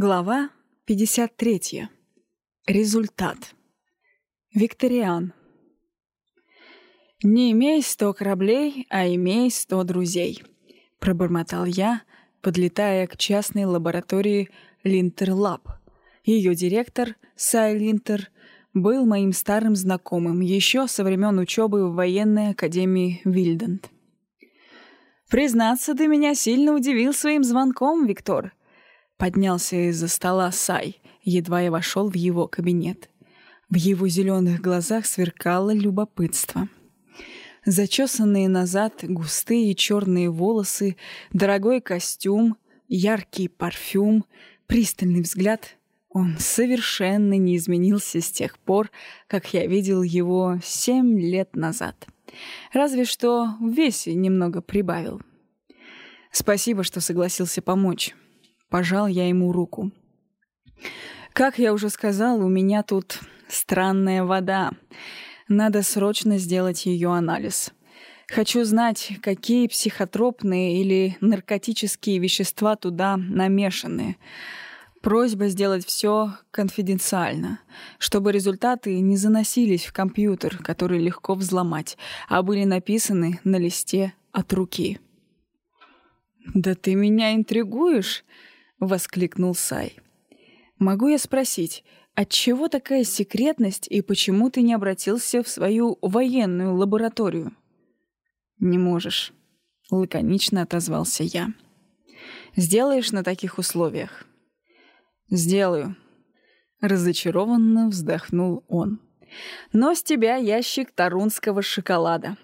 Глава 53. Результат. Викториан. «Не имей сто кораблей, а имей сто друзей», — пробормотал я, подлетая к частной лаборатории Линтер Лаб. Ее директор, Сай Линтер, был моим старым знакомым еще со времен учебы в военной академии Вильдент. «Признаться, ты меня сильно удивил своим звонком, Виктор», Поднялся из-за стола Сай, едва я вошел в его кабинет. В его зеленых глазах сверкало любопытство. Зачесанные назад густые черные волосы, дорогой костюм, яркий парфюм, пристальный взгляд. Он совершенно не изменился с тех пор, как я видел его семь лет назад. Разве что в весе немного прибавил. Спасибо, что согласился помочь. Пожал я ему руку. «Как я уже сказал, у меня тут странная вода. Надо срочно сделать ее анализ. Хочу знать, какие психотропные или наркотические вещества туда намешаны. Просьба сделать все конфиденциально, чтобы результаты не заносились в компьютер, который легко взломать, а были написаны на листе от руки. «Да ты меня интригуешь!» — воскликнул Сай. «Могу я спросить, отчего такая секретность и почему ты не обратился в свою военную лабораторию?» «Не можешь», — лаконично отозвался я. «Сделаешь на таких условиях?» «Сделаю», — разочарованно вздохнул он. «Но с тебя ящик тарунского шоколада».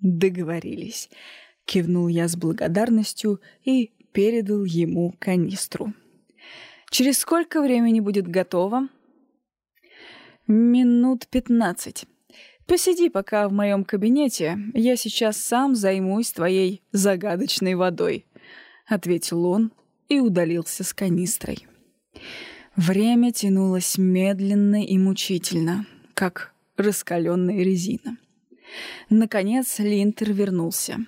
«Договорились», — кивнул я с благодарностью и передал ему канистру. «Через сколько времени будет готово?» «Минут пятнадцать. Посиди пока в моем кабинете, я сейчас сам займусь твоей загадочной водой», — ответил он и удалился с канистрой. Время тянулось медленно и мучительно, как раскаленная резина. Наконец Линтер вернулся.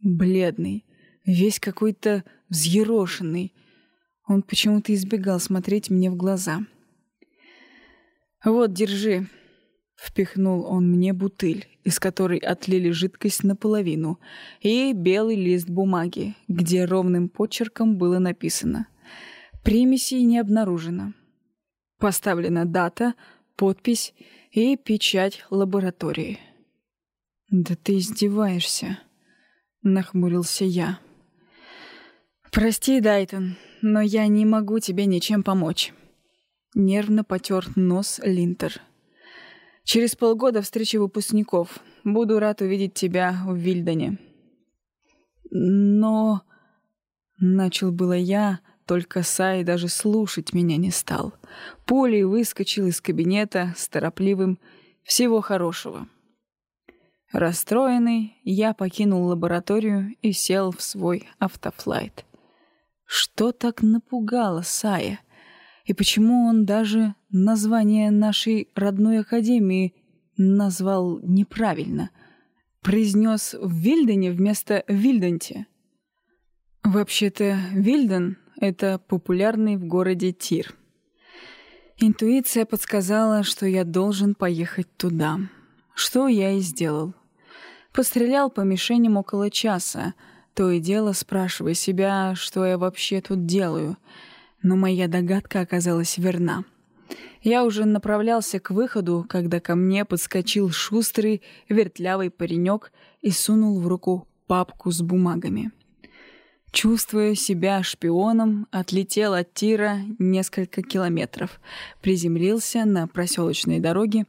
Бледный, весь какой-то взъерошенный. Он почему-то избегал смотреть мне в глаза. «Вот, держи», — впихнул он мне бутыль, из которой отлили жидкость наполовину, и белый лист бумаги, где ровным почерком было написано «Примесей не обнаружено». Поставлена дата, подпись и печать лаборатории. «Да ты издеваешься», — нахмурился я. «Прости, Дайтон, но я не могу тебе ничем помочь». Нервно потер нос Линтер. «Через полгода встреча выпускников. Буду рад увидеть тебя в Вильдоне». «Но...» — начал было я, только Сай даже слушать меня не стал. Полей выскочил из кабинета с торопливым «всего хорошего». Расстроенный, я покинул лабораторию и сел в свой автофлайт. Что так напугало Сая? И почему он даже название нашей родной академии назвал неправильно? Произнес в Вильдене вместо Вильденте? Вообще-то Вильден — это популярный в городе Тир. Интуиция подсказала, что я должен поехать туда. Что я и сделал. Пострелял по мишеням около часа — то и дело спрашивая себя, что я вообще тут делаю. Но моя догадка оказалась верна. Я уже направлялся к выходу, когда ко мне подскочил шустрый, вертлявый паренек и сунул в руку папку с бумагами. Чувствуя себя шпионом, отлетел от тира несколько километров, приземлился на проселочной дороге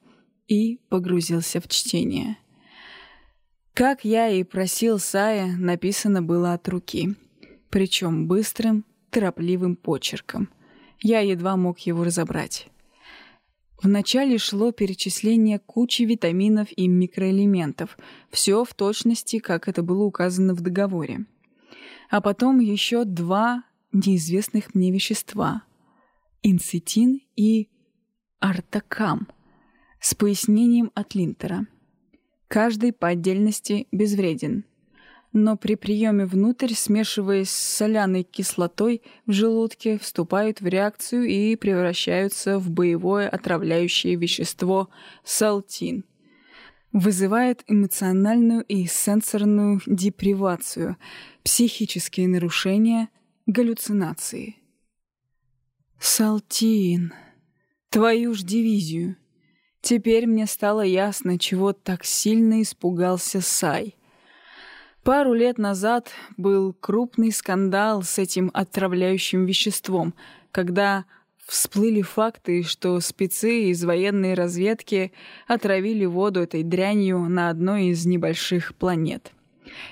и погрузился в чтение. Как я и просил Сая, написано было от руки. Причем быстрым, торопливым почерком. Я едва мог его разобрать. Вначале шло перечисление кучи витаминов и микроэлементов. Все в точности, как это было указано в договоре. А потом еще два неизвестных мне вещества. Инцитин и артакам. С пояснением от Линтера — Каждый по отдельности безвреден. но при приеме внутрь, смешиваясь с соляной кислотой в желудке, вступают в реакцию и превращаются в боевое отравляющее вещество салтин. Вызывает эмоциональную и сенсорную депривацию, психические нарушения, галлюцинации. Салтин. Твою ж дивизию. Теперь мне стало ясно, чего так сильно испугался Сай. Пару лет назад был крупный скандал с этим отравляющим веществом, когда всплыли факты, что спецы из военной разведки отравили воду этой дрянью на одной из небольших планет.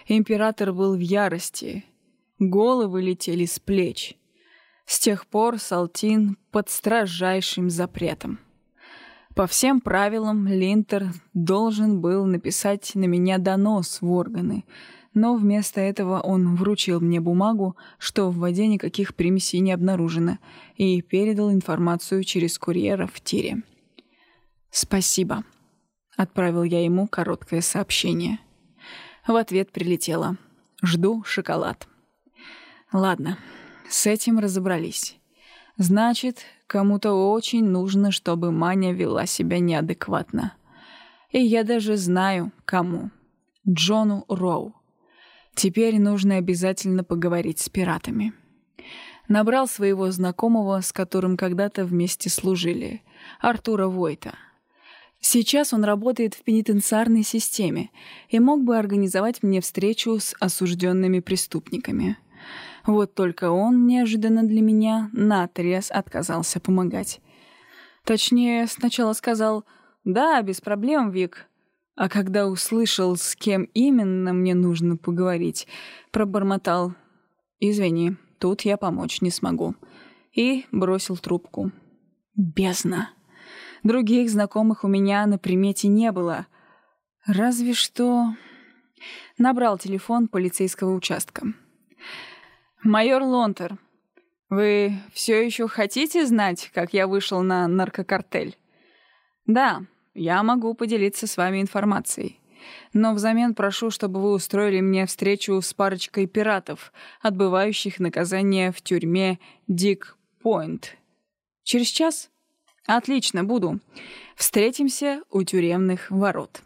Император был в ярости. Головы летели с плеч. С тех пор Салтин под строжайшим запретом. По всем правилам Линтер должен был написать на меня донос в органы — но вместо этого он вручил мне бумагу, что в воде никаких примесей не обнаружено, и передал информацию через курьера в тире. «Спасибо», — отправил я ему короткое сообщение. В ответ прилетело «Жду шоколад». Ладно, с этим разобрались. Значит, кому-то очень нужно, чтобы Маня вела себя неадекватно. И я даже знаю, кому. Джону Роу. Теперь нужно обязательно поговорить с пиратами. Набрал своего знакомого, с которым когда-то вместе служили, Артура Войта. Сейчас он работает в пенитенциарной системе и мог бы организовать мне встречу с осужденными преступниками. Вот только он, неожиданно для меня, наотрез отказался помогать. Точнее, сначала сказал «Да, без проблем, Вик, а когда услышал, с кем именно мне нужно поговорить, пробормотал «Извини, тут я помочь не смогу». И бросил трубку. Бездна. Других знакомых у меня на примете не было. Разве что... Набрал телефон полицейского участка. «Майор Лонтер, вы все еще хотите знать, как я вышел на наркокартель?» «Да, я могу поделиться с вами информацией. Но взамен прошу, чтобы вы устроили мне встречу с парочкой пиратов, отбывающих наказание в тюрьме Дик Пойнт. Через час? Отлично, буду. Встретимся у тюремных ворот.